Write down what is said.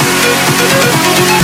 Música